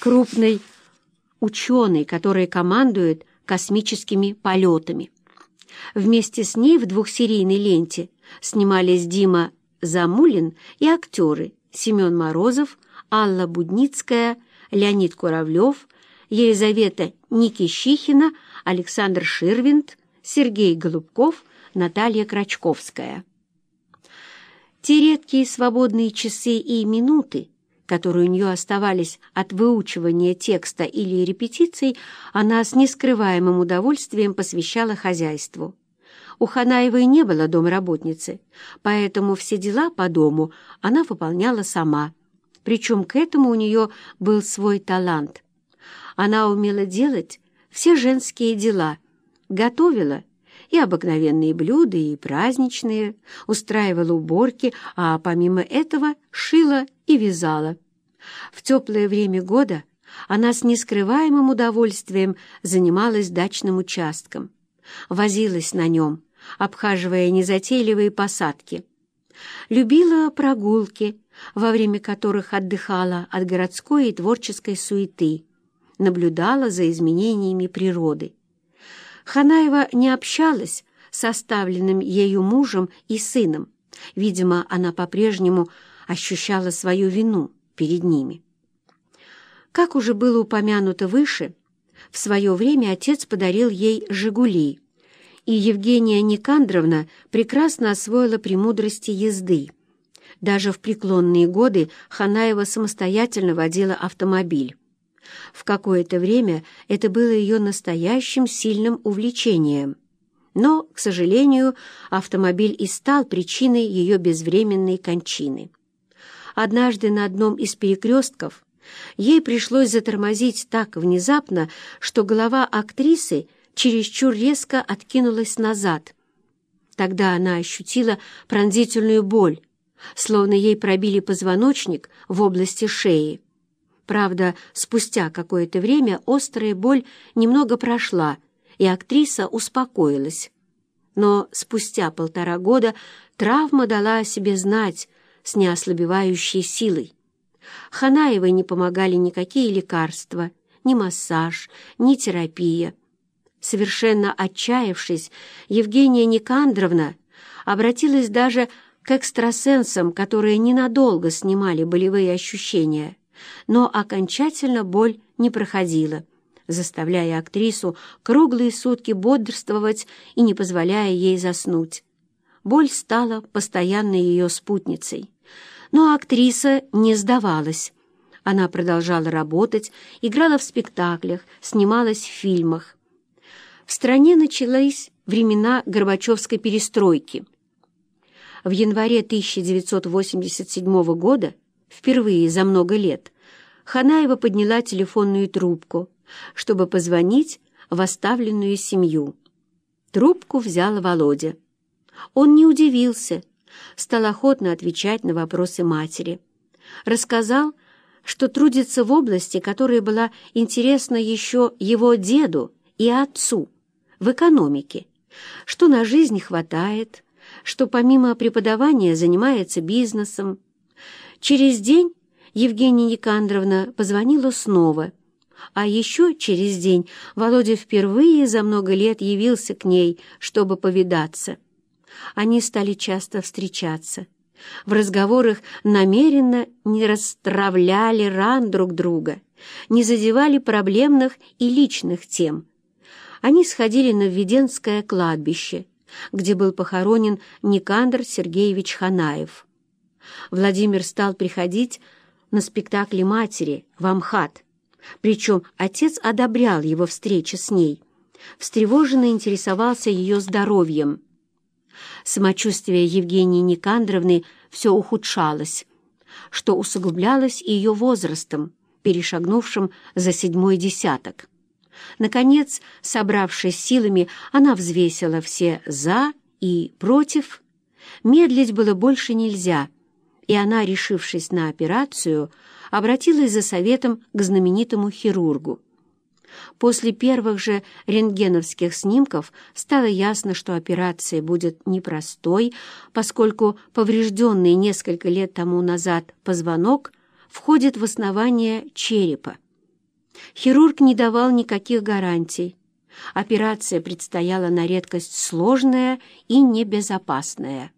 крупный ученый, который командует космическими полетами. Вместе с ней в двухсерийной ленте снимались Дима Замулин и актеры Семен Морозов, Алла Будницкая, Леонид Куравлев, Елизавета Никищихина, Александр Ширвинд, Сергей Голубков, Наталья Крачковская. Те редкие свободные часы и минуты, которые у нее оставались от выучивания текста или репетиций, она с нескрываемым удовольствием посвящала хозяйству. У Ханаевой не было домработницы, поэтому все дела по дому она выполняла сама. Причем к этому у нее был свой талант. Она умела делать все женские дела, готовила и обыкновенные блюда, и праздничные, устраивала уборки, а помимо этого шила и вязала. В теплое время года она с нескрываемым удовольствием занималась дачным участком, возилась на нем, обхаживая незатейливые посадки. Любила прогулки, во время которых отдыхала от городской и творческой суеты, наблюдала за изменениями природы. Ханаева не общалась с оставленным ею мужем и сыном. Видимо, она по-прежнему ощущала свою вину перед ними. Как уже было упомянуто выше, в свое время отец подарил ей «Жигули», и Евгения Никандровна прекрасно освоила премудрости езды. Даже в преклонные годы Ханаева самостоятельно водила автомобиль. В какое-то время это было ее настоящим сильным увлечением. Но, к сожалению, автомобиль и стал причиной ее безвременной кончины. Однажды на одном из перекрестков ей пришлось затормозить так внезапно, что голова актрисы чересчур резко откинулась назад. Тогда она ощутила пронзительную боль, словно ей пробили позвоночник в области шеи. Правда, спустя какое-то время острая боль немного прошла, и актриса успокоилась. Но спустя полтора года травма дала о себе знать с неослабевающей силой. Ханаевой не помогали никакие лекарства, ни массаж, ни терапия. Совершенно отчаявшись, Евгения Никандровна обратилась даже к экстрасенсам, которые ненадолго снимали болевые ощущения но окончательно боль не проходила, заставляя актрису круглые сутки бодрствовать и не позволяя ей заснуть. Боль стала постоянной ее спутницей. Но актриса не сдавалась. Она продолжала работать, играла в спектаклях, снималась в фильмах. В стране начались времена Горбачевской перестройки. В январе 1987 года Впервые за много лет Ханаева подняла телефонную трубку, чтобы позвонить в оставленную семью. Трубку взял Володя. Он не удивился, стал охотно отвечать на вопросы матери. Рассказал, что трудится в области, которая была интересна еще его деду и отцу, в экономике, что на жизнь хватает, что помимо преподавания занимается бизнесом, Через день Евгения Никандровна позвонила снова, а еще через день Володя впервые за много лет явился к ней, чтобы повидаться. Они стали часто встречаться. В разговорах намеренно не расстравляли ран друг друга, не задевали проблемных и личных тем. Они сходили на Введенское кладбище, где был похоронен Никандр Сергеевич Ханаев. Владимир стал приходить на спектакли матери в Амхат, причем отец одобрял его встречи с ней, встревоженно интересовался ее здоровьем. Самочувствие Евгении Никандровны все ухудшалось, что усугублялось ее возрастом, перешагнувшим за седьмой десяток. Наконец, собравшись силами, она взвесила все «за» и «против». Медлить было больше нельзя — и она, решившись на операцию, обратилась за советом к знаменитому хирургу. После первых же рентгеновских снимков стало ясно, что операция будет непростой, поскольку поврежденный несколько лет тому назад позвонок входит в основание черепа. Хирург не давал никаких гарантий. Операция предстояла на редкость сложная и небезопасная.